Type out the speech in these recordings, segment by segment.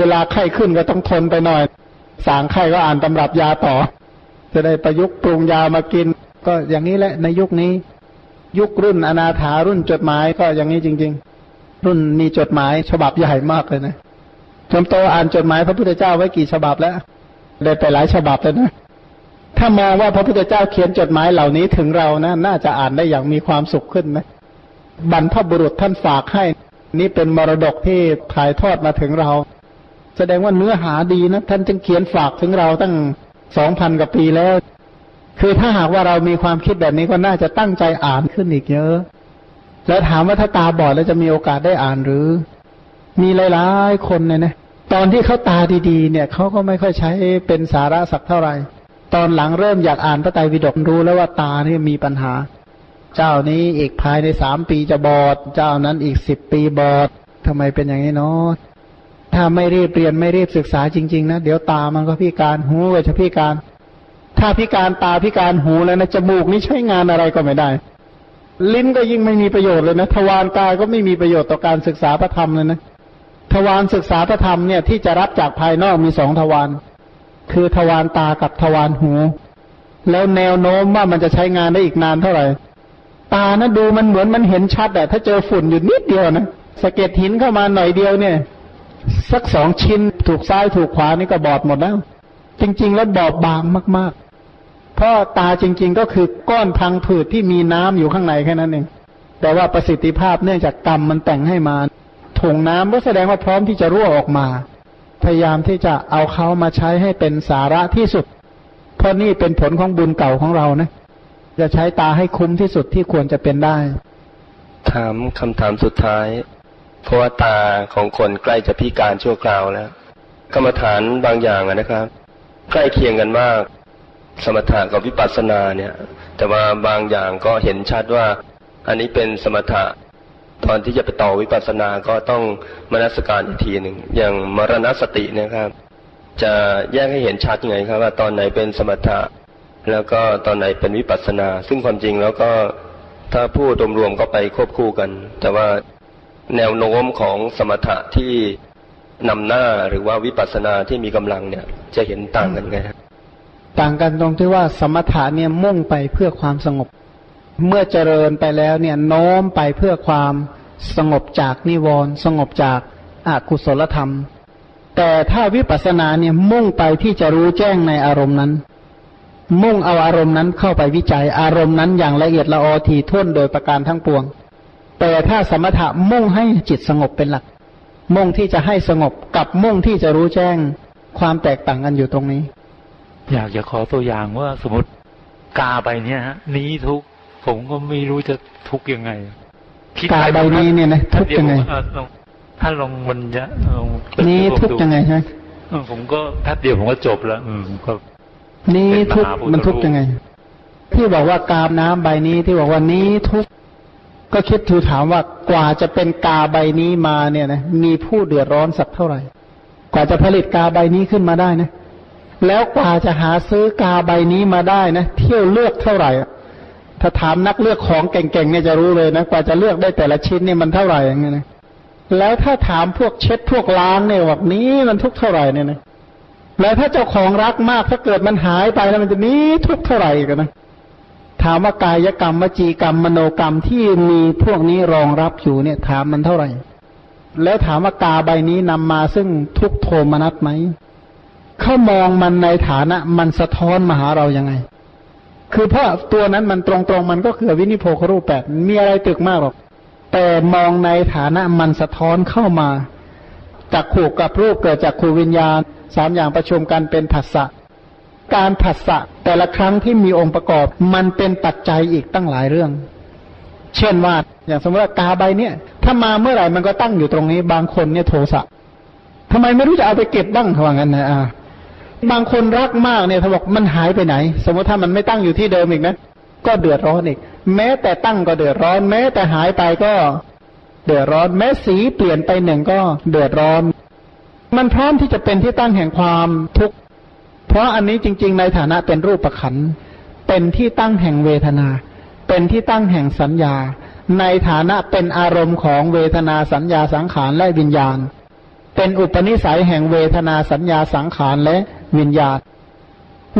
เวลาไข้ขึ้นก็ต้องทนไปหน่อย สางไข้ก็อ่านตำรับยาต่อ จะได้ประยุกต์ปรุงยามากิน ก็อย่างนี้แหละในยุคนี้ ยุครุ่นอนาถารุ่นจดหมายก็อย่างนี้จริง ๆ รุ่นมีจดหมายฉบับใหญ่มากเลยนะจมโตอ่านจดหมายพระพุทธเจ้าไว้กี่ฉบับแล้วได้ไปหลายฉบับแล้วนะถ้ามองว่าพระพุทธเจ้าเขียนจดหมายเหล่านี้ถึงเรานะน่าจะอ่านได้อย่างมีความสุขขึ้นนะบรรพบุรุษท่านฝากให้ นี่เป็นมรดกที่ถ่ายทอดมาถึงเรา แสดงว่าเนื้อหาดีนะ ท่านจึงเขียนฝากถึงเราตั้งสองพันกว่าปีแล้ว คือถ้าหากว่าเรามีความคิดแบบนี้ก็น่าจะตั้งใจอ่านขึ้นอีกเยอะ แล้วถามว่าถ้าตาบอดแล้วจะมีโอกาสได้อ่านหรือ มีหลายๆคนเนี่ยนะตอนที่เขาตาดีๆ เนี่ยเขาก็ไม่ค่อยใช้เป็นสาระสักเท่าไหร่ตอนหลังเริ่มอยากอ่านพระไตรปิฎกรู้แล้วว่าตาเนี่ยมีปัญหา เจ้านี้อีกภายในสามปีจะบอด เจ้านั้นอีกสิบปีบอดทำไมเป็นอย่างนี้เนาะ ถ้าไม่รีบเรียนไม่รีบศึกษาจริงๆนะเดี๋ยวตามันก็พิการหูก็จะพิการ ถ้าพิการตาพิการหูแล้วนะจมูกนี่ใช้งานอะไรก็ไม่ได้ ลิ้นก็ยิ่งไม่มีประโยชน์เลยนะทวารกายก็ไม่มีประโยชน์ต่อการศึกษาพระธรรมเลยนะทวารศึกษาพระธรรมเนี่ยที่จะรับจากภายนอกมีสองทวารคือทวารตากับทวารหู แล้วแนวโน้มว่ามันจะใช้งานได้อีกนานเท่าไหร่ ตานะดูมันเหมือนมันเห็นชัดแต่ถ้าเจอฝุ่นอยู่นิดเดียวนะสะเก็ดหินเข้ามาหน่อยเดียวเนี่ย สักสองชิ้นถูกซ้ายถูกขวานี่ก็บอดหมดแล้ว จริง ๆ แล้วบอบบางมาก ๆ เพราะตาจริง ๆ ก็คือก้อนพังผืดที่มีน้ำอยู่ข้างในแค่นั้นเองแต่ว่าประสิทธิภาพเนื่องจากกรรมมันแต่งให้มาถุงน้ำก็แสดงว่าพร้อมที่จะรั่วออกมา พยายามที่จะเอาเขามาใช้ให้เป็นสาระที่สุด เพราะนี่เป็นผลของบุญเก่าของเรานะ จะใช้ตาให้คุ้มที่สุดที่ควรจะเป็นได้ ถามคำถามสุดท้าย เพราะว่าตาของคนใกล้จะพิการชั่วคราวแล้ว กรรมฐานบางอย่างนะครับ ใกล้เคียงกันมาก สมถะกับวิปัสสนาเนี่ย แต่ว่าบางอย่างก็เห็นชัดว่า อันนี้เป็นสมถะ ตอนที่จะไปต่อวิปัสสนาก็ต้องมนสการอีกทีหนึ่งอย่างมรณสตินะครับ จะแยกให้เห็นชัดยังไงครับ ว่าตอนไหนเป็นสมถะ แล้วก็ตอนไหนเป็นวิปัสสนา ซึ่งความจริงแล้วก็ถ้าพูดรวมๆก็ไปควบคู่กัน แต่ว่า แนวโน้มของสมถะที่นำหน้าหรือว่าวิปัสนาที่มีกำลังเนี่ย จะเห็นต่างกันไงต่างกันตรงที่ว่าสมถะเนี่ยมุ่งไปเพื่อความสงบ เมื่อเจริญไปแล้วเนี่ยโน้มไปเพื่อความสงบจากนิวรณ์สงบจากอากุศลธรรม แต่ถ้าวิปัสสนาเนี่ยมุ่งไปที่จะรู้แจ้งในอารมณ์นั้น มุ่งเอาอารมณ์นั้นเข้าไปวิจัยอารมณ์นั้นอย่างละเอียดละออทีท่วนโดยประการทั้งปวง แต่ถ้าสมถะมุ่งให้จิตสงบเป็นหลัก มุ่งที่จะให้สงบกับมุ่งที่จะรู้แจ้งความแตกต่างกันอยู่ตรงนี้ อยากจะขอตัวอย่างว่าสมมติกาใบเนี้ยฮะนี้ทุกผมก็ไม่รู้จะทุกยังไงกาใบนี้เนี่ยนะทุกยังไงถ้าลงมันจะนี้ทุกยังไงใช่ไหมผมก็แป๊บเดียวผมก็จบแล้ว อืมก็นี้ทุกมันทุกยังไง ที่บอกว่ากาบน้ำใบนี้ที่บอกว่านี้ทุก ก็คิดถูถามว่ากว่าจะเป็นกาใบนี้มาเนี่ยนะมีผู้เดือดร้อนสักเท่าไหร่ กว่าจะผลิตกาใบนี้ขึ้นมาได้นะ แล้วกว่าจะหาซื้อกาใบนี้มาได้นะ เที่ยวเลือกเท่าไหร่ถ้าถามนักเลือกของเก่งๆเนี่ยจะรู้เลยนะ กว่าจะเลือกได้แต่ละชิ้นเนี่ยมันเท่าไหร่อย่างเงี้ยนะแล้วถ้าถามพวกเช็ดพวกล้างเนี่ยว่านี้มันทุกเท่าไหร่เนี่ยนะแล้วถ้าเจ้าของรักมากถ้าเกิดมันหายไปแล้วมันจะนี้ทุกเท่าไหร่กันนะ ถามว่ากายกรรมวจีกรรมมโนกรรมที่มีพวกนี้รองรับอยู่เนี่ย ถามมันเท่าไหร่ แล้วถามว่ากาใบนี้นำมาซึ่งทุกโทมนัสไหมเขามองมันในฐานะมันสะท้อนมาหาเรายังไง คือเพราะตัวนั้นมันตรงๆมันก็คือวินิโพครูปแปดมีอะไรตึกมากหรอก แต่มองในฐานะมันสะท้อนเข้ามาจากขู่กับรูปเกิดจากขู่วิญญาณสามอย่างประชุมกันเป็นผัสสะ การผัสสะแต่ละครั้งที่มีองค์ประกอบ มันเป็นปัจจัยอีกตั้งหลายเรื่อง เช่นว่า อย่างสมมติว่ากาใบเนี่ย ถ้ามาเมื่อไหร่มันก็ตั้งอยู่ตรงนี้ บางคนเนี่ยโทสะทำไมไม่รู้จะเอาไปเก็บบ้างเขาว่างั้นนะอ่าบางคนรักมากเนี่ยถ้าบอกมันหายไปไหน สมมติถ้ามันไม่ตั้งอยู่ที่เดิมอีกนะก็เดือดร้อนอีก แม้แต่ตั้งก็เดือดร้อน แม้แต่หายไปก็เดือดร้อน แม้สีเปลี่ยนไปหนึ่งก็เดือดร้อน มันพร้อมที่จะเป็นที่ตั้งแห่งความทุกข์ เพราะอันนี้จริง ๆ ในฐานะเป็นรูปประขันเป็นที่ตั้งแห่งเวทนา เป็นที่ตั้งแห่งสัญญา ในฐานะเป็นอารมณ์ของเวทนาสัญญาสังขารและวิญญาณ เป็นอุปนิสัยแห่งเวทนาสัญญาสังขารและวิญญาณ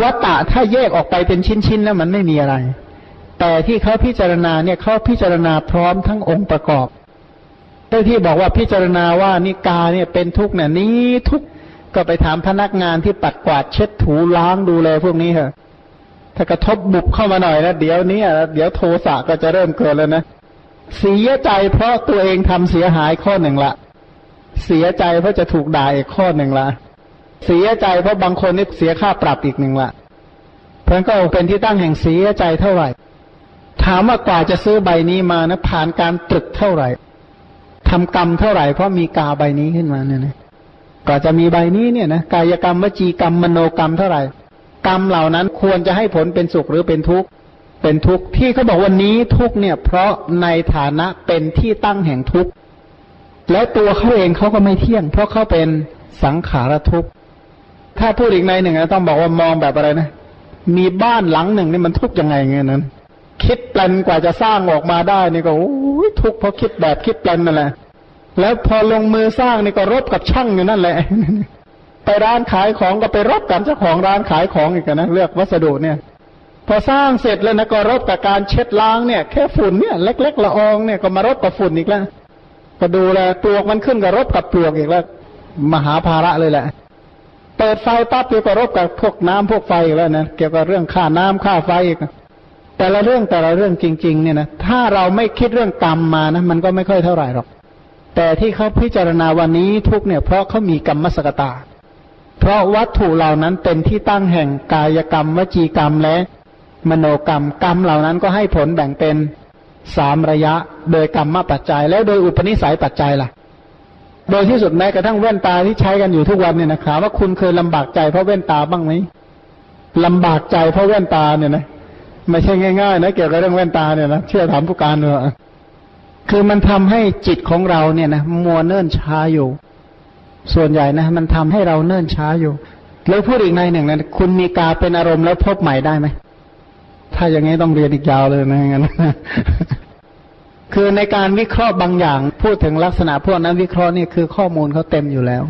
วัตตะถ้าแยกออกไปเป็นชิ้นๆแล้วมันไม่มีอะไร แต่ที่เขาพิจารณาเนี่ยเขาพิจารณาพร้อมทั้งองค์ประกอบเจ้าที่บอกว่าพิจารณาว่านิกาเนี่ยเป็นทุกข์เนี่ยนี้ทุกข์ ก็ไปถามพนักงานที่ปัดกวาดเช็ดถูล้างดูแลพวกนี้เถอะถ้ากระทบบุบเข้ามาหน่อยนะเดี๋ยวนี้เดี๋ยวโทสะก็จะเริ่มเกิดแล้วนะเสียใจเพราะตัวเองทำเสียหายข้อหนึ่งละเสียใจเพราะจะถูกด่าอีกข้อหนึ่งละเสียใจเพราะบางคนนี่เสียค่าปรับอีกหนึ่งละเพราะก็เป็นที่ตั้งแห่งเสียใจเท่าไหร่ ถามว่ากว่าจะซื้อใบนี้มานะผ่านการตรึกเท่าไหร่ทำกรรมเท่าไหร่เพราะมีกาใบนี้ขึ้นมาเนี่ยนะ ก็จะมีใบนี้เนี่ยนะกายกรรมวจีกรรมมโนกรรมเท่าไหร่ กรรมเหล่านั้นควรจะให้ผลเป็นสุขหรือเป็นทุกข์เป็นทุกข์ที่เขาบอกวันนี้ทุกข์เนี่ย เพราะในฐานะเป็นที่ตั้งแห่งทุกข์แล้วตัวเขาเองเขาก็ไม่เที่ยง เพราะเขาเป็นสังขารทุกข์ถ้าพูดอีกในหนึ่งนะต้องบอกว่ามองแบบอะไรนะ มีบ้านหลังหนึ่งนี่มันทุกข์ยังไงเงี้ยนั้น คิดแปลนกว่าจะสร้างออกมาได้นี่ก็โอ้ยทุกข์เพราะคิดแบบคิดแปลนนั่นแหละ แล้วพอลงมือสร้างนี่ก็รบกับช่างอยู่นั่นแหละ ไปร้านขายของก็ไปรบกับเจ้าของร้านขายของอีกนะเลือกวัสดุเนี่ย พอสร้างเสร็จแล้วนะก็รบกับการเช็ดล้างเนี่ย แค่ฝุ่นเนี่ยเล็ก ๆ ละอองเนี่ยก็มารบกับฝุ่นอีกแล้วก็ดูแลปลวกมันขึ้นกับรบกับปลวกอีกแล้ว มหาภาระเลยแหละเปิดไฟปั๊บเกี่ยวกับรบกับพวกน้ำพวกไฟอีกแล้วนะเกี่ยวกับเรื่องค่าน้ำค่าไฟอีกแต่ละเรื่องแต่ละเรื่องจริง ๆ เนี่ยนะถ้าเราไม่คิดเรื่องกรรมมานะมันก็ไม่ค่อยเท่าไหร่หรอก แต่ที่เขาพิจารณาวันนี้ทุกเนี่ยเพราะเขามีกรรมสกตา เพราะวัตถุเหล่านั้นเป็นที่ตั้งแห่งกายกรรม วจีกรรมและมโนกรรมกรรมเหล่านั้นก็ให้ผลแบ่งเป็นสามระยะ โดยกรรมมาปัจจัย แล้วโดยอุปนิสัยปัจจัยล่ะ โดยที่สุดแม้กระทั่งแว่นตาที่ใช้กันอยู่ทุกวันเนี่ยนะถามว่าคุณเคยลำบากใจเพราะแว่นตาบ้างไหมลำบากใจเพราะแว่นตาเนี่ยนะไม่ใช่ง่ายๆนะเกี่ยวกับเรื่องแว่นตาเนี่ยนะเชื่อถามผู้การเถอะ คือมันทำให้จิตของเราเนี่ยนะมัวเนิ่นช้าอยู่ ส่วนใหญ่นะ มันทำให้เราเนิ่นช้าอยู่ แล้วพูดอีกในหนึ่งนะคุณมีกาเป็นอารมณ์แล้วพบใหม่ได้ไหมถ้าอย่างนี้ต้องเรียนอีกยาวเลยนะงั้นคือในการวิเคราะห์บางอย่าง พูดถึงลักษณะพวกนั้นวิเคราะห์นี่คือข้อมูลเขาเต็มอยู่แล้ว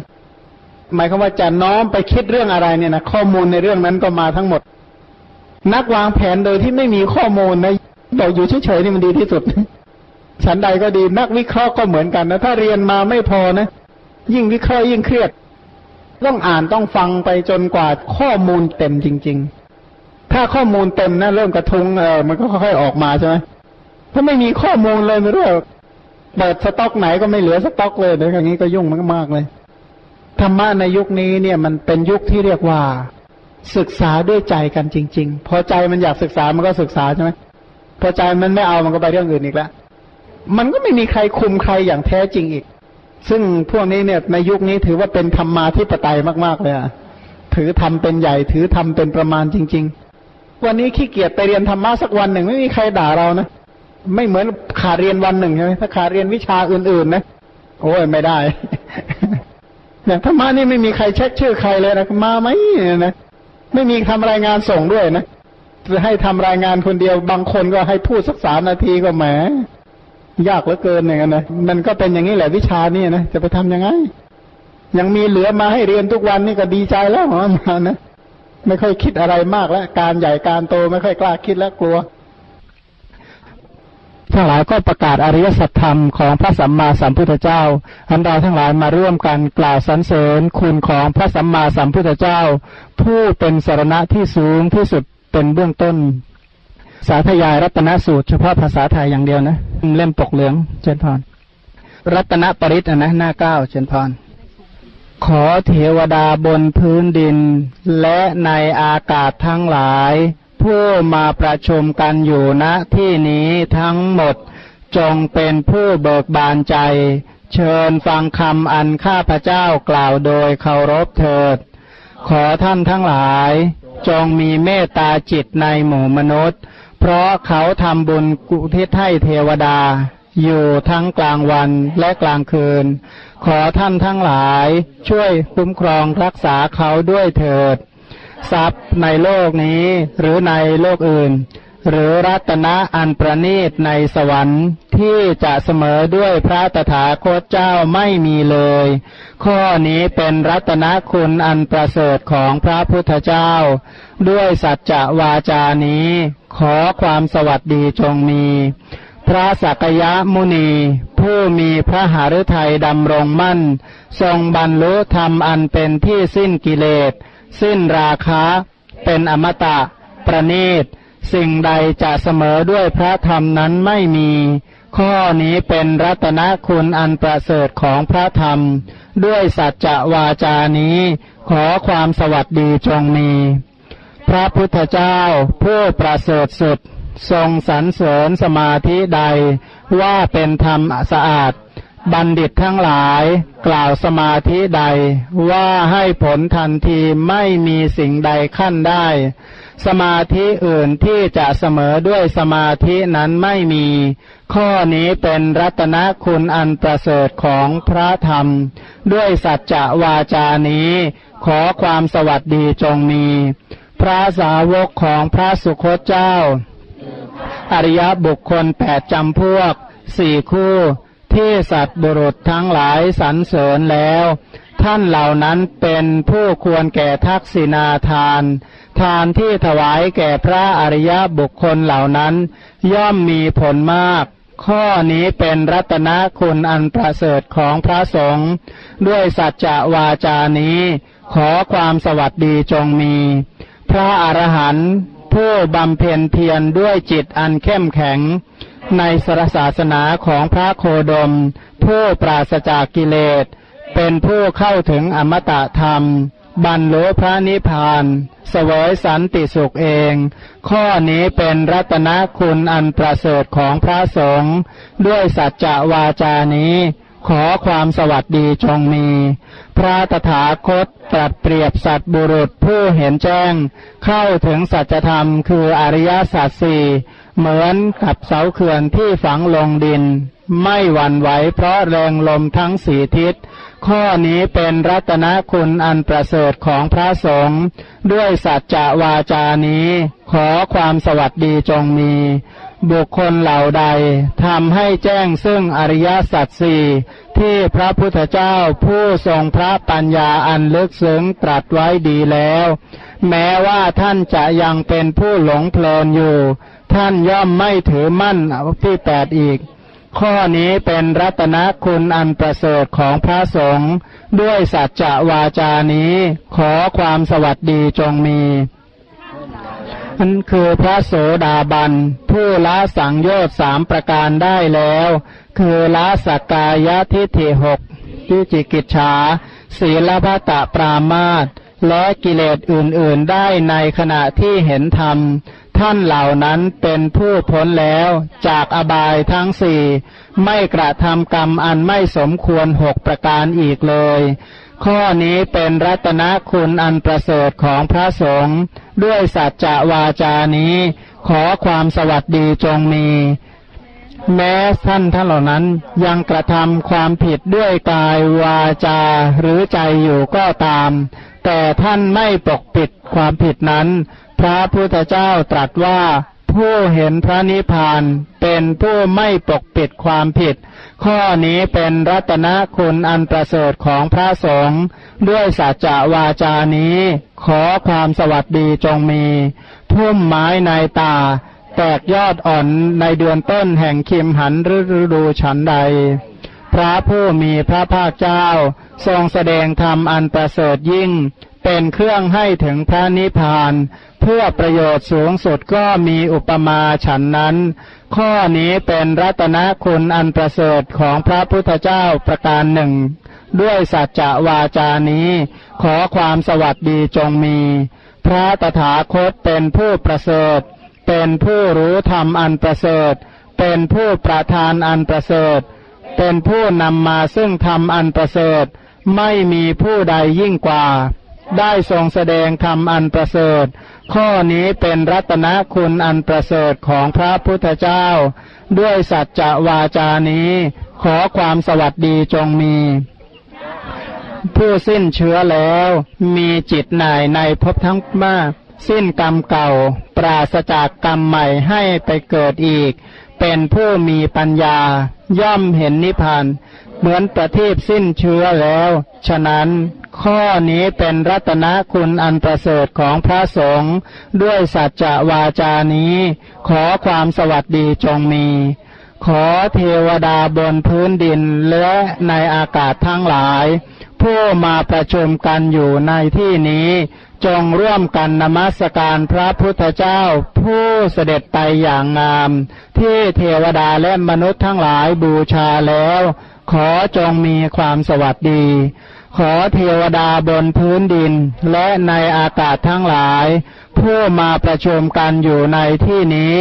หมายความว่าจะน้อมไปคิดเรื่องอะไรเนี่ยนะข้อมูลในเรื่องนั้นก็มาทั้งหมด นักวางแผนโดยที่ไม่มีข้อมูลนะบอกอยู่เฉยๆนี่มันดีที่สุด ฉันใดก็ดีนักวิเคราะห์ก็เหมือนกันนะถ้าเรียนมาไม่พอนะ ยิ่งวิเคราะห์ยิ่งเครียด ต้องอ่านต้องฟังไปจนกว่าข้อมูลเต็มจริง ๆ ถ้าข้อมูลเต็มนะเริ่มกระทุงเออมันก็ค่อยๆออกมาใช่ไหมถ้าไม่มีข้อมูลเลยไม่รู้เปิดสต็อกไหนก็ไม่เหลือสต็อกเลยเดี๋ยวอย่างนี้ก็ยุ่งมากๆเลยธรรมะในยุคนี้เนี่ยมันเป็นยุคที่เรียกว่า ศึกษาด้วยใจกันจริง ๆ พอใจมันอยากศึกษามันก็ศึกษาใช่ไหมพอใจมันไม่เอามันก็ไปเรื่องอื่นอีกแล้ว มันก็ไม่มีใครคุมใครอย่างแท้จริงอีก ซึ่งพวกนี้เนี่ยในยุคนี้ถือว่าเป็นธรรมมาธิปไตยมาก ๆ เลยอะถือทำเป็นใหญ่ ถือทำเป็นประมาณจริง ๆ วันนี้ขี้เกียจไปเรียนธรรมะสักวันหนึ่งไม่มีใครด่าเรานะ ไม่เหมือนขาดเรียนวันหนึ่งใช่ไหมถ้าขาดเรียนวิชาอื่นๆนะ โอ้ยไม่ได้อย่างธรรมะนี่ไม่มีใครเช็คชื่อใครเลยนะมาไหมนะไม่มีทำรายงานส่งด้วยนะจะให้ทำรายงานคนเดียวบางคนก็ให้พูดสักสามนาทีก็แหม ยากเหลือเกินอย่างนั้นนะมันก็เป็นอย่างนี้แหละวิชานี่นะจะไปทํำยังไง ยังมีเหลือมาให้เรียนทุกวันนี่ก็ดีใจแล้วมานะไม่ค่อยคิดอะไรมากแล้ว การใหญ่การโตไม่ค่อยกล้าคิดแล้วกลัวทั้งหลายก็ประกาศอริยสัจธรรมของพระสัมมาสัมพุทธเจ้า อันเราทั้งหลายมาร่วมกันกล่าวสรรเสริญคุณของพระสัมมาสัมพุทธเจ้า ผู้เป็นสารณะที่สูงที่สุดเป็นเบื้องต้น สาธยายรัตนสูตรเฉพาะภาษาไทยอย่างเดียวนะ เล่มปกเหลืองเจนพร รัตนปริตนะหน้าเก้าเจนพร ขอเทวดาบนพื้นดิน และในอากาศทั้งหลาย ผู้มาประชุมกันอยู่ณที่นี้ทั้งหมดจงเป็นผู้เบิกบานใจ เชิญฟังคำอันข้าพเจ้ากล่าวโดยเคารพเถิด ขอท่านทั้งหลาย จงมีเมตตาจิตในหมู่มนุษย์ เพราะเขาทำบุญกุทิศให้เทวดา อยู่ทั้งกลางวันและกลางคืน ขอท่านทั้งหลายช่วยคุ้มครองรักษาเขาด้วยเถิด ทรัพย์ในโลกนี้หรือในโลกอื่น หรือรัตนะอันประณีตในสวรรค์ที่จะเสมอด้วยพระตถาคตเจ้าไม่มีเลย ข้อนี้เป็นรัตนคุณอันประเสริฐของพระพุทธเจ้า ด้วยสัจจะวาจานี้ ขอความสวัสดีจงมี พระสักยะมุนี ผู้มีพระหฤทัยดำรงมั่น ทรงบรรลุธรรมอันเป็นที่สิ้นกิเลส สิ้นราคะ เป็นอมตะ ประณีต สิ่งใดจะเสมอด้วยพระธรรมนั้นไม่มี ข้อนี้เป็นรัตนคุณอันประเสริฐของพระธรรม ด้วยสัจจะวาจานี้ ขอความสวัสดีจงมี พระพุทธเจ้าผู้ประเสริฐสุด ทรงสรรเสริญสมาธิใด ว่าเป็นธรรมสะอาด บัณฑิตทั้งหลาย กล่าวสมาธิใด ว่าให้ผลทันทีไม่มีสิ่งใดขั้นได้ สมาธิอื่นที่จะเสมอด้วยสมาธินั้นไม่มี ข้อนี้เป็นรัตนคุณอันประเสริฐของพระธรรม ด้วยสัจจะวาจานี้ ขอความสวัสดีจงมี พระสาวกของพระสุคตเจ้า อริยบุคคลแปดจำพวกสี่คู่ที่สัตว์บุรุษทั้งหลายสรรเสริญแล้ว ท่านเหล่านั้นเป็นผู้ควรแก่ทักษิณาทาน ทานที่ถวายแก่พระอริยบุคคลเหล่านั้น ย่อมมีผลมาก ข้อนี้เป็นรัตนคุณอันประเสริฐของพระสงฆ์ด้วยสัจจะวาจานี้ ขอความสวัสดีจงมี พระอรหันต์ผู้บำเพ็ญเพียรด้วยจิตอันเข้มแข็ง ในสรศาสนาของพระโคดม ผู้ปราศจากกิเลส เป็นผู้เข้าถึงอมตะธรรม บรรลุพระนิพพานสวยสันติสุขเอง ข้อนี้เป็นรัตนคุณอันประเสริฐของพระสงฆ์ด้วยสัจจะวาจานี้ ขอความสวัสดีจงมี พระตถาคตตรัสเปรียบสัตบุรุษผู้เห็นแจ้ง เข้าถึงสัจธรรมคืออริยสัจสี่เหมือนกับเสาเขื่อนที่ฝังลงดิน ไม่หวั่นไหวเพราะแรงลมทั้งสี่ทิศ ข้อนี้เป็นรัตนคุณอันประเสริฐของพระสงฆ์ด้วยสัจจะวาจานี้ ขอความสวัสดีจงมี บุคคลเหล่าใดทำให้แจ้งซึ่งอริยสัจสี่ที่พระพุทธเจ้าผู้ทรงพระปัญญาอันลึกซึ้งตรัสไว้ดีแล้ว แม้ว่าท่านจะยังเป็นผู้หลงเพลินอยู่ ท่านย่อมไม่ถือมั่นที่แปดอีก ข้อนี้เป็นรัตนคุณอันประเสริฐของพระสงฆ์ด้วยสัจจะวาจานี้ขอความสวัสดีจงมีอันคือพระโสดาบัน ผู้ละสังโยชน์สามประการได้แล้ว คือละสักกายทิฏฐิหกทิจิกิจฉาศีลพัตะปรามาตและกิเลสอื่นๆได้ในขณะที่เห็นธรรม ท่านเหล่านั้นเป็นผู้พ้นแล้วจากอบายทั้งสี่ไม่กระทำกรรมอันไม่สมควรหกประการอีกเลย ข้อนี้เป็นรัตนคุณอันประเสริฐของพระสงฆ์ด้วยสัจจะวาจานี้ ขอความสวัสดีจงมี แม้ท่านท่านเหล่านั้นยังกระทำความผิดด้วยกายวาจาหรือใจอยู่ก็ตาม แต่ท่านไม่ปกปิดความผิดนั้น พระพุทธเจ้าตรัสว่าผู้เห็นพระนิพพานเป็นผู้ไม่ปกปิดความผิด ข้อนี้เป็นรัตนคุณอันประเสริฐของพระสงฆ์ด้วยสัจจะวาจานี้ ขอความสวัสดีจงมี พุ่มไม้ในตา แตกยอดอ่อนในเดือนต้นแห่งคิมหันฤดูฉันใด พระผู้มีพระภาคเจ้า ทรงแสดงธรรมอันประเสริฐยิ่ง เป็นเครื่องให้ถึงพระนิพพาน เพื่อประโยชน์สูงสุดก็มีอุปมาฉันนั้น ข้อนี้เป็นรัตนคุณอันประเสริฐของพระพุทธเจ้าประการหนึ่ง ด้วยสัจจะวาจานี้ ขอความสวัสดีจงมี พระตถาคตเป็นผู้ประเสริฐ เป็นผู้รู้ธรรมอันประเสริฐ เป็นผู้ประทานอันประเสริฐ เป็นผู้นำมาซึ่งธรรมอันประเสริฐ ไม่มีผู้ใดยิ่งกว่า ได้ทรงแสดงธรรมอันประเสริฐ ข้อนี้เป็นรัตนคุณอันประเสริฐของพระพุทธเจ้า ด้วยสัจจะวาจานี้ ขอความสวัสดีจงมี ผู้สิ้นเชื้อแล้ว มีจิตหน่ายในภพทั้งมาก สิ้นกรรมเก่า ปราศจากกรรมใหม่ให้ไปเกิดอีก เป็นผู้มีปัญญา ย่อมเห็นนิพพาน เหมือนประทีปสิ้นเชื้อแล้ว ฉะนั้นข้อนี้เป็นรัตนคุณอันประเสริฐของพระสงฆ์ด้วยสัจจะวาจานี้ ขอความสวัสดีจงมี ขอเทวดาบนพื้นดินและในอากาศทั้งหลาย ผู้มาประชุมกันอยู่ในที่นี้ จงร่วมกันนมัสการพระพุทธเจ้า ผู้เสด็จไปอย่างงาม ที่เทวดาและมนุษย์ทั้งหลายบูชาแล้ว ขอจงมีความสวัสดี ขอเทวดาบนพื้นดิน และในอากาศทั้งหลาย ผู้มาประชุมกันอยู่ในที่นี้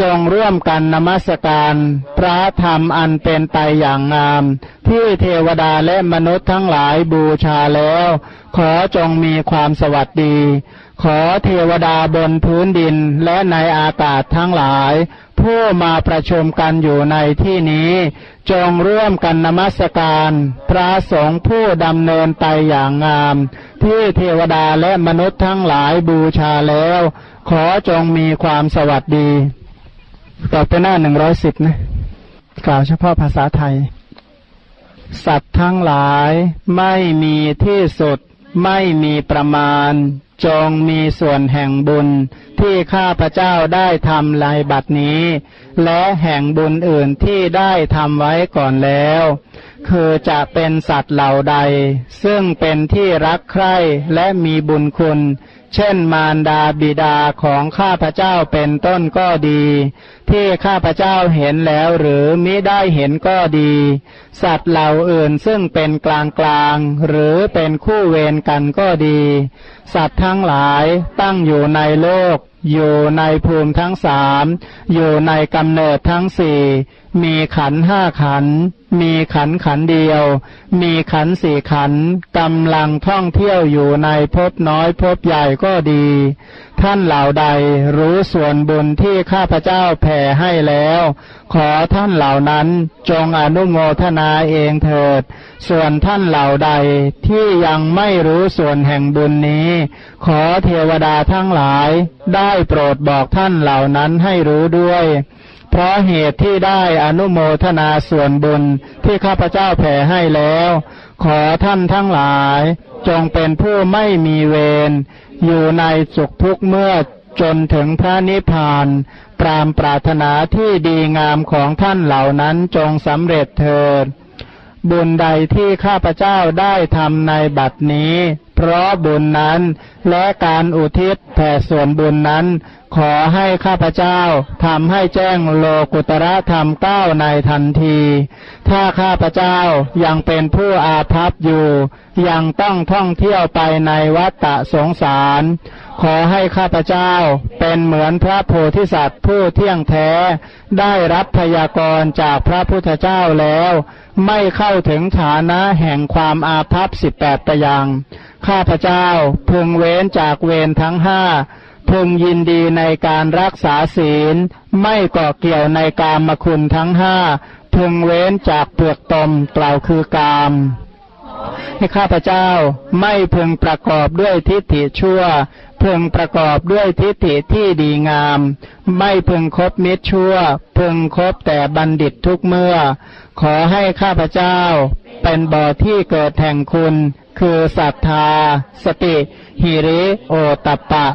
จงร่วมกันนมัสการ พระธรรมอันเป็นไปอย่างงาม ที่เทวดาและมนุษย์ทั้งหลายบูชาแล้ว ขอจงมีความสวัสดี ขอเทวดาบนพื้นดินและในอากาศทั้งหลาย ผู้มาประชุมกันอยู่ในที่นี้ จงร่วมกันนมัสการ พระสงฆ์ผู้ดำเนินไปอย่างงาม ที่เทวดาและมนุษย์ทั้งหลายบูชาแล้ว ขอจงมีความสวัสดี ต่อไปหน้าหนึ่งร้อยสิบนะ กล่าวเฉพาะภาษาไทย สัตว์ทั้งหลายไม่มีที่สุดไม่มีประมาณ จงมีส่วนแห่งบุญที่ข้าพระเจ้าได้ทำลายบัดนี้ และแห่งบุญอื่นที่ได้ทำไว้ก่อนแล้ว คือจะเป็นสัตว์เหล่าใด ซึ่งเป็นที่รักใคร่และมีบุญคุณ เช่นมารดาบิดาของข้าพเจ้าเป็นต้นก็ดี ที่ข้าพเจ้าเห็นแล้วหรือมิได้เห็นก็ดี สัตว์เหล่าอื่นซึ่งเป็นกลางกลางหรือเป็นคู่เวรกันก็ดี สัตว์ทั้งหลายตั้งอยู่ในโลก อยู่ในภูมิทั้งสามอยู่ในกำเนิดทั้งสี่มีขันห้าขัน มีขันขันเดียว มีขันสี่ขันกำลังท่องเที่ยวอยู่ในภพน้อยภพใหญ่ก็ดี ท่านเหล่าใดรู้ส่วนบุญที่ข้าพเจ้าแผ่ให้แล้ว ขอท่านเหล่านั้นจงอนุโมทนาเองเถิด ส่วนท่านเหล่าใดที่ยังไม่รู้ส่วนแห่งบุญนี้ ขอเทวดาทั้งหลาย ได้โปรดบอกท่านเหล่านั้นให้รู้ด้วยเพราะเหตุที่ได้อนุโมทนาส่วนบุญที่ข้าพเจ้าแผ่ให้แล้ว ขอท่านทั้งหลาย จงเป็นผู้ไม่มีเวร อยู่ในสุขทุกเมื่อจนถึงพระนิพพาน ปรามปรารถนาที่ดีงามของท่านเหล่านั้นจงสำเร็จเถิด บุญใดที่ข้าพเจ้าได้ทำในบัดนี้ เพราะบุญนั้นและการอุทิศแผ่ส่วนบุญนั้น ขอให้ข้าพเจ้าทำให้แจ้งโลกุตระธรรมเก้าในทันที ถ้าข้าพเจ้ายังเป็นผู้อาภัพอยู่ ยังต้องท่องเที่ยวไปในวัฏฏะสงสาร ขอให้ข้าพเจ้าเป็นเหมือนพระโพธิสัตว์ผู้เที่ยงแท้ ได้รับพยากรณ์จากพระพุทธเจ้าแล้ว ไม่เข้าถึงฐานะแห่งความอาภัพสิบแปดประยังข้าพเจ้าพึงเว้นจากเวรทั้งห้าพึงยินดีในการรักษาศีล ไม่เกาะเกี่ยวในกามคุณทั้งห้าพึงเว้นจากเปลือกตมกล่าวคือกาม ให้ข้าพเจ้าไม่พึงประกอบด้วยทิฏฐิชั่ว พึงประกอบด้วยทิฏฐิที่ดีงาม ไม่พึงคบมิตรชั่ว พึงคบแต่บัณฑิตทุกเมื่อ ขอให้ข้าพเจ้า เป็นบ่อที่เกิดแห่งคุณ คือศรัทธา สติหิริ โอตปปะ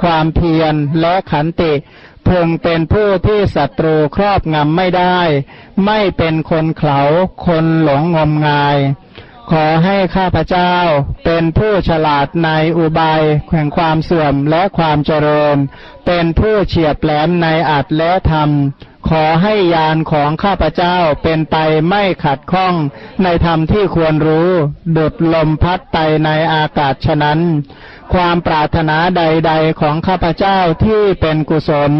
ความเพียรและขันติพึงเป็นผู้ที่ศัตรูครอบงำไม่ได้ ไม่เป็นคนเขาคนหลงงมงาย ขอให้ข้าพเจ้าเป็นผู้ฉลาดในอุบายแห่งความเสื่อมและความเจริญ เป็นผู้เฉียบแหลมในอัดและธรรม ขอให้ยานของข้าพเจ้าเป็นไปไม่ขัดข้องในธรรมที่ควรรู้ ดุดลมพัดไปในอากาศฉะนั้น ความปรารถนาใดๆของข้าพเจ้าที่เป็นกุศล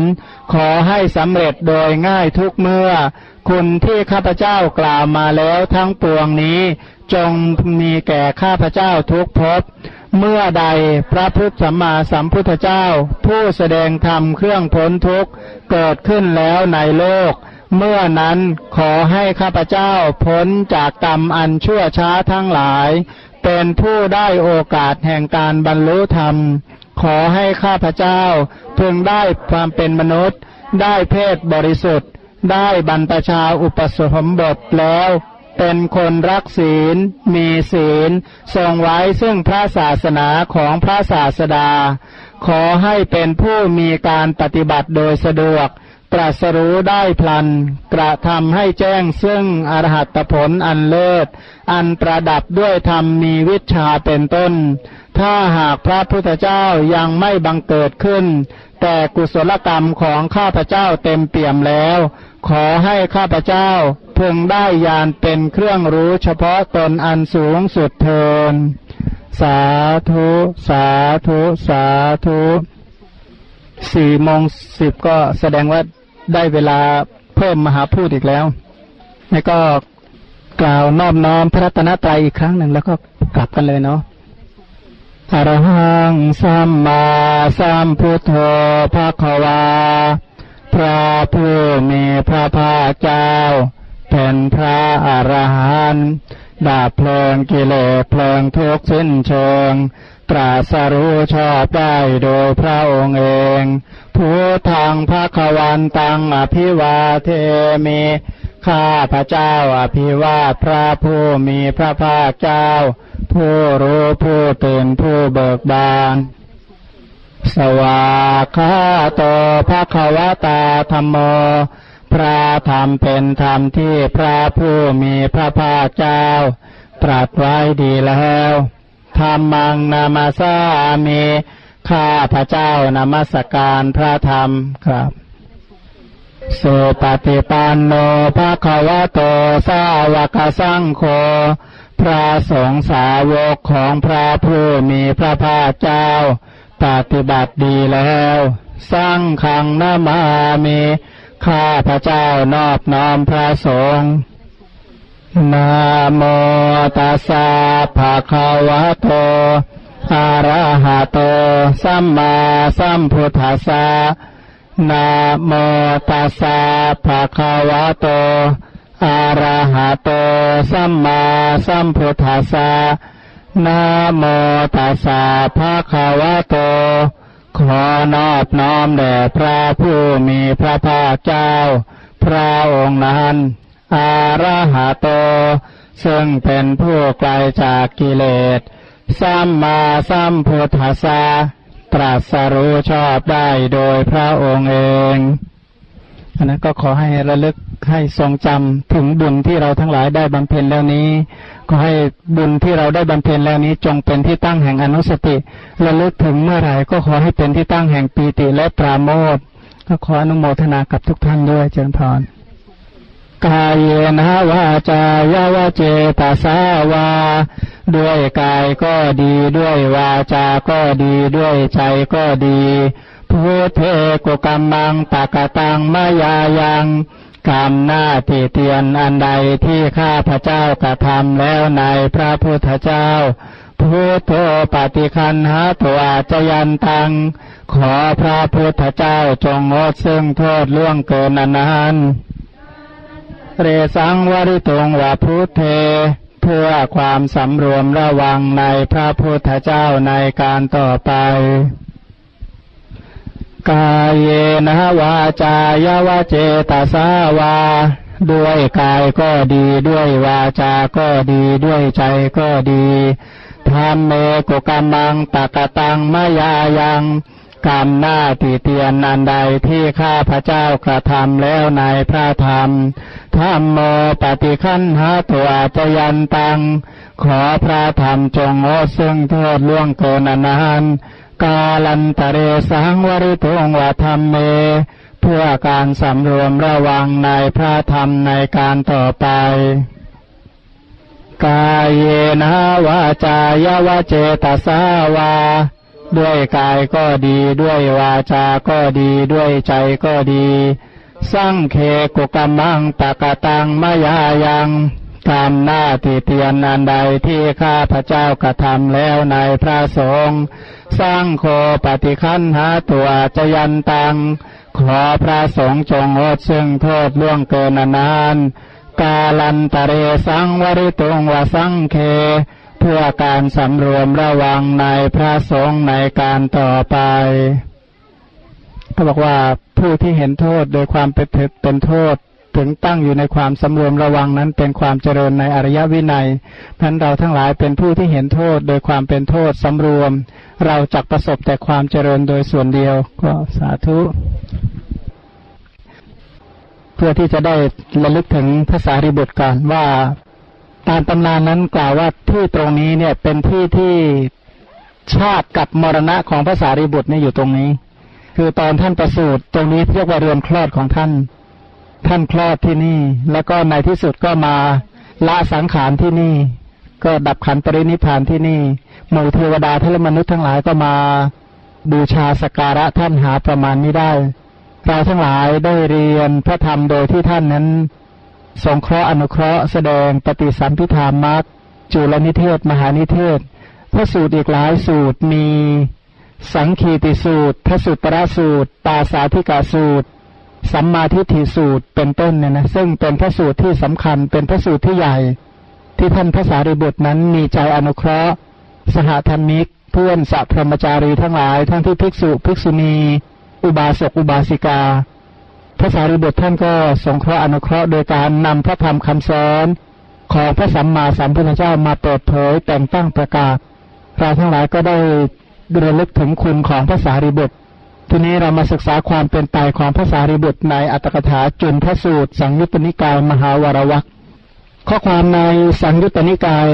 ขอให้สำเร็จโดยง่ายทุกเมื่อ คุณที่ข้าพเจ้ากล่าวมาแล้วทั้งปวงนี้ จงมีแก่ข้าพเจ้าทุกภพ เมื่อใดพระพุทธสัมมาสัมพุทธเจ้า ผู้แสดงธรรมเครื่องพ้นทุกข์เกิดขึ้นแล้วในโลก เมื่อนั้นขอให้ข้าพเจ้าพ้นจากกรรมอันชั่วช้าทั้งหลาย เป็นผู้ได้โอกาสแห่งการบรรลุธรรม ขอให้ข้าพเจ้าพึงได้ความเป็นมนุษย์ ได้เพศบริสุทธิ์ ได้บรรพชาอุปสมบทแล้ว เป็นคนรักศีล มีศีล ทรงไว้ซึ่งพระศาสนาของพระศาสดา ขอให้เป็นผู้มีการปฏิบัติโดยสะดวก ตรัสรู้ได้พลัน กระทำให้แจ้งซึ่งอรหัตผลอันเลิศ อันประดับด้วยธรรมมีวิชาเป็นต้น ถ้าหากพระพุทธเจ้ายังไม่บังเกิดขึ้น แต่กุศลกรรมของข้าพเจ้าเต็มเปี่ยมแล้ว ขอให้ข้าพเจ้าพึงได้ยานเป็นเครื่องรู้เฉพาะตนอันสูงสุดเทิน สาธุ สาธุ สาธุสี่โมงสิบก็แสดงว่าได้เวลาเพิ่มมหาพูดอีกแล้ว แล้วก็กล่าวนอบน้อมพระรัตนตรัยอีกครั้งหนึ่งแล้วก็กลับกันเลยเนาะอรหังสัมมาสัมพุทโธภะคะวา พระผู้มีพระภาคเจ้า เป็นพระอรหันต์ดาบเพลิงกิเลสเพลิงทุกสิ้นเชิง ตราสรู้ชอบได้โดยพระองค์เองผู้ทางพระควันตังอภิวาเทมิข้าพระเจ้าอภิวาทพระผู้มีพระภาคเจ้า ผู้รู้ผู้ตื่นผู้เบิกบาน สวากขาโตภะคะวะตาธรรมโม พระธรรมเป็นธรรมที่พระผู้มีพระภาคเจ้า ตรัสไว้ดีแล้วธรรมังนามาสามีข้าพระเจ้านามัสการพระธรรมครับสุปฏิปันโนภะคะวะโตสาวกสังโฆพระสงฆ์สาวกของพระผู้มีพระภาคเจ้า ปฏิบัติดีแล้ว สร้างขังนามามีข้าพระเจ้านอบน้อมพระสงฆ์นาโมตัสสะภะคะวะโตอะระหะโต สัมมาสัมพุทธัสสะนะโมตัสสะภะคะวะโตอะระหะโต สัมมาสัมพุทธัสสะ นะโมตัสสะภะคะวะโต ขอนอบน้อมแด่พระผู้มีพระภาคเจ้า พระองค์นั้น อาระหะโต ซึ่งเป็นผู้ไกลจากกิเลส สัมมาสัมพุทธัสสะตรัสรู้ชอบได้โดยพระองค์เองอันนั้นก็ขอให้ระลึกให้ทรงจำถึงบุญที่เราทั้งหลายได้บำเพ็ญแล้วนี้ ก็ให้บุญที่เราได้บำเพ็ญแล้วนี้จงเป็นที่ตั้งแห่งอนุสติระลึกถึงเมื่อไหร่ก็ขอให้เป็นที่ตั้งแห่งปีติและปราโมทก็ขออนุโมทนากับทุกท่านด้วยเจริญพรกายเยนะวาจายาวาเจตาสาวา ด้วยกายก็ดีด้วยวาจา ก็ดีด้วยใจก็ดีพุทเทกุกรรมังปากตังมายายัง กรรมหน้าที่เตียนอันใดที่ข้าพระเจ้ากระทำแล้วในพระพุทธเจ้าพุทโธปฏิคันหาตัวจยันตัง ขอพระพุทธเจ้าจงงดซึ่งโทษล่วงเกินนานเรสังวริตงวาพุทเท เพื่อความสำรวมระวังในพระพุทธเจ้าในการต่อไป กายเยนะวาจายาวาเจตสาวา ด้วยกายก็ดีด้วยวาจา ก็ดีด้วยใจก็ดีธรรมเมกุกรรมังปะกตังมายายังกรรมหน้าติเตียนนันใดที่ข้าพระเจ้ากระทำแล้วในพระธรรมธรรมโมปฏิคันหาตัวจยันตัง ขอพระธรรมจงโอซึ่งโทษล่วงเกินนาน กาลันตเรสังวริตุงวธรรมเม เพื่อการสำรวมระวังในพระธรรมในการต่อไป กายเยนะวาจายาวาเจตสาวา ด้วยกายก็ดีด้วยวาจา ก็ดีด้วยใจก็ดี สร้างเคกุกรรมังปะกตังมายายัง กรรมหน้าติเตียนอันใดที่ข้าพระเจ้ากระทำแล้วในพระสงฆ์สร้างโคปฏิคันหาตัวจยันตัง ขอพระสงฆ์จงอดซึ่งโทษล่วงเกินนาน กาลันตะเรสังวริตุงวสังเค เพื่อการสำรวมระวังในพระสงฆ์ในการต่อไปเขาบอกว่าผู้ที่เห็นโทษโดยความเป็นเป็นโทษ ถึงตั้งอยู่ในความสำรวมระวังนั้นเป็นความเจริญในอริยวินัยพันเราทั้งหลายเป็นผู้ที่เห็นโทษโดยความเป็นโทษสำรวม เราจักประสบแต่ความเจริญโดยส่วนเดียว ก็สาธุ เพื่อที่จะได้ระลึกถึงภาษาริบุตรก่อนว่าตามตำนานนั้นกล่าวว่าที่ตรงนี้เนี่ยเป็นที่ที่ชาติกับมรณะของภาษาริบุตรเนี่ยอยู่ตรงนี้ คือตอนท่านประสูติตรงนี้เรียกว่าเรือนคลอดของท่าน ท่านคลอดที่นี่ แล้วก็ในที่สุดก็มาละสังขารที่นี่ ก็ดับขันปรินิพานที่นี่หมู่เทวดาทละมนุษย์ทั้งหลายก็มาบูชาสการะท่านหาประมาณไม่ได้เราทั้งหลายได้เรียนพระธรรมโดยที่ท่านนั้น สงเคราะห์อนุเคราะห์แสดงปฏิสัมพิธามักจุลนิเทศ มหานิเทศ พระสูตรอีกหลายสูตรมี สังคีติสูตร พระสุตระสูตร ตาสาธิกาสูตร สัมมาทิฏฐิสูตรเป็นต้นเนี่ยนะซึ่งเป็นพระสูตรที่สำคัญเป็นพระสูตรที่ใหญ่ ที่ท่านพระสารีบุตรนั้นมีใจอนุเคราะห์ สหธรรมิกเพื่อนสัพพรมจารีทั้งหลาย ทั้งที่ภิกษุภิกษุณี อุบาสกอุบาสิกา พระสารีบุตรท่านก็สงเคราะห์อนุเคราะห์โดยการนำพระธรรมคำสอนของพระสัมมาสัมพุทธเจ้ามาเปิดเผยแต่งตั้งประกาศเราทั้งหลายก็ได้ระลึกถึงคุณของพระสารีบุตร ทีนี้เรามาศึกษาความเป็นไปของพระสารีบุตรในอัตถกถาจุนทสูตร สังยุตตนิกายมหาวรวักข้อความในสังยุตตนิกาย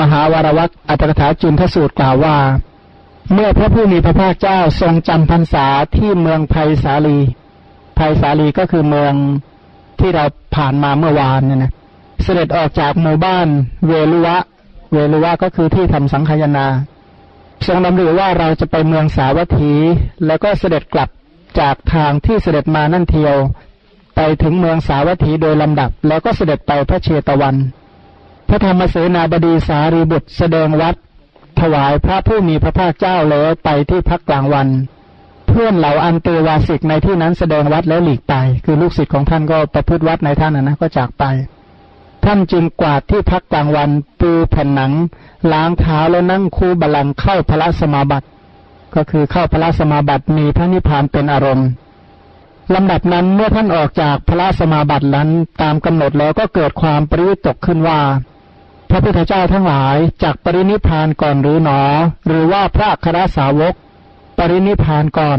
มหาวรวักอัตถกถาจุนทสูตรกล่าวว่า เมื่อพระผู้มีพระภาคเจ้าทรงจำพรรษาที่เมืองไผ่สาลีภัยสาลีก็คือเมืองที่เราผ่านมาเมื่อวานเนี่ยนะเสด็จออกจากหมู่บ้านเวลุวะ เวลุวะก็คือที่ทำสังขยา ทรงดำริว่าเราจะไปเมืองสาวัตถี แล้วก็เสด็จกลับจากทางที่เสด็จมานั่นเทียว ไปถึงเมืองสาวัตถีโดยลำดับ แล้วก็เสด็จไปพระเชตวัน พระธรรมเสนาบดีสารีบุตรแสดงวัด ถวายพระผู้มีพระภาคเจ้าแล้วไปที่พักกลางวัน เพื่อนเหล่าอันเตวาสิกในที่นั้นแสดงวัดแล้วหลีกไป คือลูกศิษย์ของท่านก็ประพฤติวัดในท่านนะก็จากไป ท่านจึงกวาดที่พักกลางวันปูแผ่นหนัง ล้างเท้าแล้วนั่งคูบาลังเข้าพระสมาบัติ ก็คือเข้าพระสมาบัติมีพระนิพพานเป็นอารมณ์ลำดับนั้นเมื่อท่านออกจากพระสมาบัตินั้นตามกำหนดแล้วก็เกิดความปริวิตกขึ้นว่า พระพุทธเจ้าทั้งหลายจากปรินิพานก่อนหรือหนอ หรือว่าพระคราสาวก ปรินิพานก่อน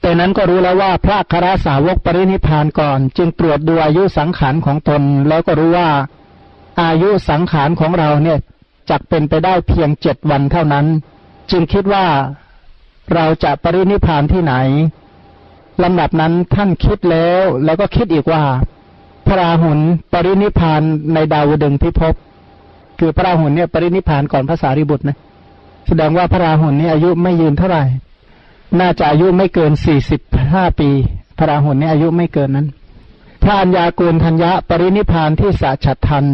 แต่นั้นก็รู้แล้วว่าพระคราสาวกปรินิพานก่อน จึงตรวจดูอายุสังขารของตน แล้วก็รู้ว่าอายุสังขารของเราเนี่ยจักเป็นไปได้เพียงเจ็ดวันเท่านั้น จึงคิดว่าเราจะปรินิพานที่ไหนลำดับนั้นท่านคิดแล้วแล้วก็คิดอีกว่า พระราหุลปรินิพานในดาวดึงพิภพคือพระราหุลเนี่ยปรินิพานก่อนภาษาริบุตรนะแสดงว่าพระราหุลนี้อายุไม่ยืนเท่าไหร่ น่าจะอายุไม่เกินสี่สิบห้าปี พระราหุลนี้อายุไม่เกินนั้น พระัญญากูลธัญญะปรินิพานที่สาฉัดทัน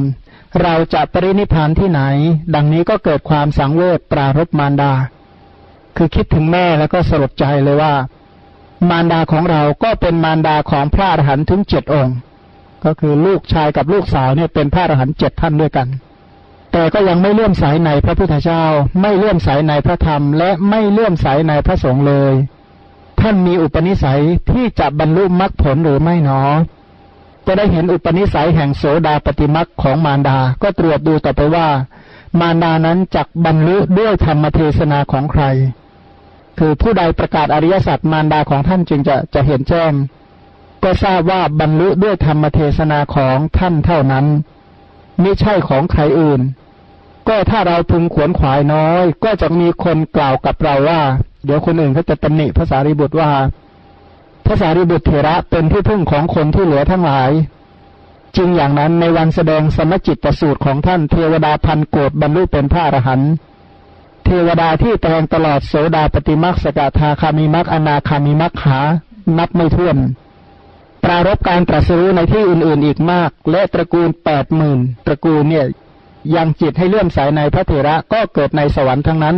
เราจะปรินิพานที่ไหน ดังนี้ก็เกิดความสังเวชปรารบมารดา คือคิดถึงแม่แล้วก็สลดใจเลยว่า มารดาของเราก็เป็นมารดาของพระอรหันต์ถึงเจ็ดองค์ ก็คือลูกชายกับลูกสาวเนี่ยเป็นพระอรหันต์เจ็ดท่านด้วยกัน แต่ก็ยังไม่เลื่อมใสในพระพุทธเจ้า ไม่เลื่อมใสในพระธรรม และไม่เลื่อมใสในพระสงฆ์เลย ท่านมีอุปนิสัยที่จะบรรลุมรรคผลหรือไม่หนอจะได้เห็นอุปนิสัยแห่งโสดาปฏิมรรคของมารดา ก็ตรวจดูต่อไปว่า มารดานั้นจักบรรลุด้วยธรรมเทศนาของใคร คือผู้ใดประกาศอริยสัจมารดาของท่านจึงจะจะเห็นแจ้ง ก็ทราบว่าบรรลุด้วยธรรมเทศนาของท่านเท่านั้น ไม่ใช่ของใครอื่น ก็ถ้าเราพึงขวนขวายน้อย ก็จะมีคนกล่าวกับเราว่า เดี๋ยวคนอื่นเขาจะตำหนิภาษาริบุตรว่าภาษาริบุตรเถระเป็นที่พึ่งของคนที่เหลือทั้งหลาย จึงอย่างนั้นในวันแสดงสมจิตประสูตรของท่านเทวดาพันโกดบรรลุเป็นพระอรหันต์เทวดาที่แตงตลอดโสดาปฏิมักสกทาคามิมักอนาคามิมักหา นับไม่ถ้วน ปรารบการตรัสรู้ในที่อื่นๆอีกมาก และตระกูลแปดหมื่นตระกูลเนี่ยยังจิตให้เลื่อมสายในพระเถระก็เกิดในสวรรค์ทั้งนั้น